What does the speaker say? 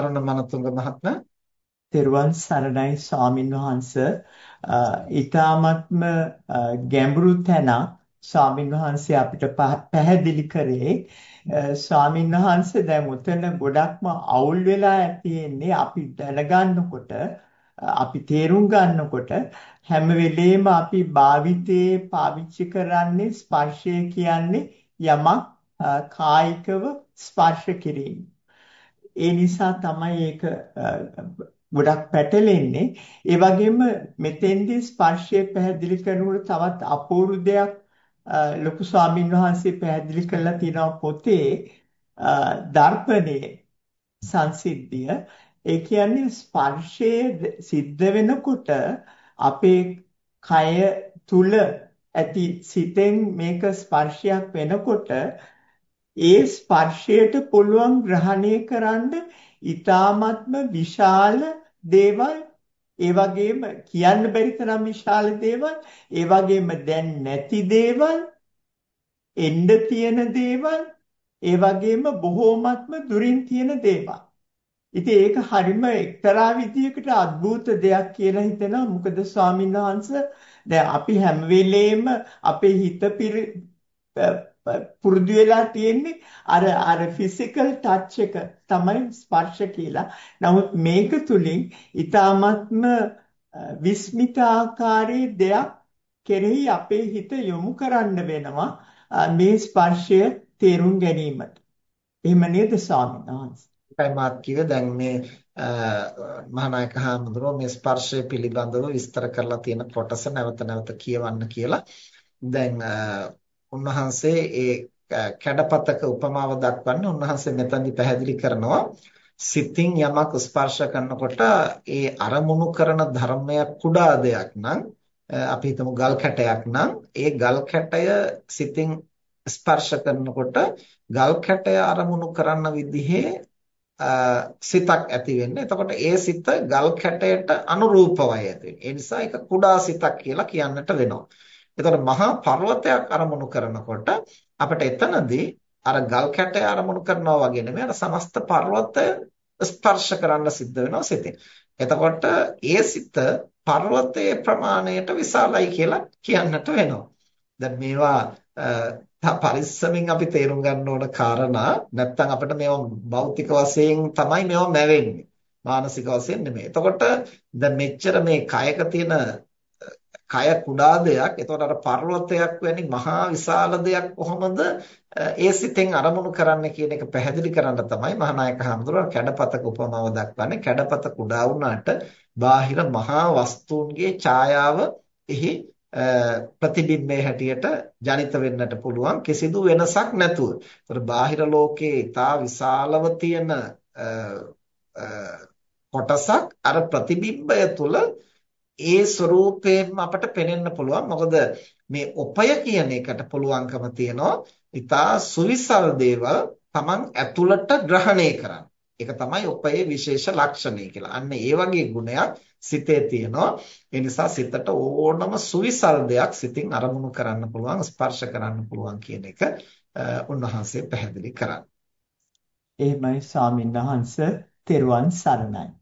අරුණ මනතුංග මහත්මයා. තෙරුවන් සරණයි ස්වාමින් වහන්ස. ඊ타මත්ම ගැඹුරු තැන ස්වාමින් වහන්සේ අපිට පැහැදිලි කරේ. ස්වාමින් වහන්සේ දැන් උතන ගොඩක්ම අවුල් වෙලා තියෙන්නේ අපි දැනගන්නකොට අපි තේරුම් ගන්නකොට හැම වෙලේම අපි භාවිතේ පාවිච්චි කරන්නේ ස්පර්ශය කියන්නේ යමක් කායිකව ස්පර්ශ කිරීම. ඒ නිසා තමයි ඒක ගොඩක් පැටලෙන්නේ. ඒ වගේම මෙතෙන්දී ස්පර්ශය පැහැදිලි කරනකොට තවත් අපූර්ව දෙයක් ලොකු ස්වාමින් වහන්සේ පැහැදිලි කරලා තියෙනවා පොතේ දර්පණයේ සංසිද්ධිය. ඒ කියන්නේ ස්පර්ශයේ සිද්ධ වෙනකොට අපේ කය තුල ඇති සිතෙන් මේක ස්පර්ශයක් වෙනකොට ඒ ස්පර්ශයට පුළුවන් ග්‍රහණය කරන්න ඊ타ත්ම විශාල දේවල්. ඒ වගේම කියන්න බැරි තරම් විශාල දේවල්. ඒ වගේම දැන් නැති දේවල් එන්න තියෙන දේවල් ඒ වගේම බොහෝමත්ම දුරින් තියෙන දේවල්. ඉතින් ඒක හරිම එක්තරා විදියකට අద్భుත දෙයක් කියලා හිතෙනවා. මොකද ස්වාමීන් වහන්සේ දැන් අපි හැම වෙලේම අපේ හිත පුරුදු වෙලා තියෙන්නේ අර අර ෆිසිකල් ටච් එක තමයි ස්පර්ශ කියලා. නමුත් මේක තුලින් ඊ타ත්ම විස්මිත ආකාරයේ දෙයක් කෙරෙහි අපේ හිත යොමු කරන්න වෙනවා මේ ස්පර්ශය තේරුම් ගැනීමට. එහෙම නේද ස්වාමීන් වහන්සේ? ඒකයි මාත් කිව්වේ දැන් මේ මහානායක හාමුදුරුවෝ මේ ස්පර්ශය පිළිබඳව විස්තර කරලා තියෙන කොටස නැවත නැවත කියවන්න කියලා. දැන් උන්වහන්සේ ඒ කැඩපතක උපමාව දක්වන්නේ උන්වහන්සේ මෙතනදි පැහැදිලි කරනවා සිතින් යමක් ස්පර්ශ කරනකොට ඒ අරමුණු කරන ධර්මය කුඩා දෙයක් නම් අපි හිතමු ගල් කැටයක් නම් ඒ ගල් කැටය සිතින් ස්පර්ශ කරනකොට ගල් කැටය අරමුණු කරන විදිහේ සිතක් ඇති වෙන්නේ. එතකොට ඒ සිත ගල් කැටයට අනුරූපවයි ඇති වෙන්නේ. ඒ නිසා ඒක කුඩා සිතක් කියලා කියන්නට වෙනවා. එතකොට මහා පර්වතයක් අරමුණු කරනකොට අපිට එතනදී අර ගල් කැටය අරමුණු කරනවා වගේ නෙමෙයි අර සමස්ත පර්වතය ස්පර්ශ කරන්න සිද්ධ වෙනවා සිතින්. එතකොට ඒ සිත පර්වතයේ ප්‍රමාණයට විශාලයි කියලා කියන්නට වෙනවා. දැන් මේවා පරිස්සමින් අපි තේරුම් ගන්න ඕන කාරණා නැත්නම් අපිට මේවා භෞතික වශයෙන් තමයි මේවා නැවෙන්නේ. මානසික වශයෙන් නෙමෙයි. එතකොට දැන් මෙච්චර මේ කයක තියෙන කය කුඩා දෙයක්. එතකොට අර පර්වතයක් වැනි මහා විශාල දෙයක් කොහොමද ඒ සිතෙන් අරමුණු කරන්න කියන එක පැහැදිලි කරන්න තමයි මහානායක හඳුරන කැඩපතක උපමාව දක්වන්නේ. කැඩපත කුඩා වුණාට බාහිර මහා වස්තුන්ගේ ඡායාව එහි ප්‍රතිබිම්බයේ හැටියට ජනිත වෙන්නට පුළුවන් කිසිදු වෙනසක් නැතුව. ඒතර බාහිර ලෝකයේ ඊටා විශාලව තියෙන කොටසක් අර ප්‍රතිබිම්බය තුළ ඒ ස්වરૂපයෙන්ම අපට පෙනෙන්න පුළුවන්. මොකද මේ උපය කියන එකට පුළුවන්කම තියනවා. ඊටා සුවිසල් දේවල් Taman ඇතුළට ග්‍රහණය කරන්න. ඒක තමයි උපයේ විශේෂ ලක්ෂණය කියලා. අන්න ඒ වගේ ගුණයක් සිතේ තියෙනවා. ඒ නිසා සිතට ඕනම සුවිසල් දෙයක් සිතින් අරමුණු කරන්න පුළුවන්, ස්පර්ශ කරන්න පුළුවන් කියන එක උන්වහන්සේ පැහැදිලි කරා. එහෙමයි ස්වාමීන් වහන්සේ තෙරුවන් සරණයි.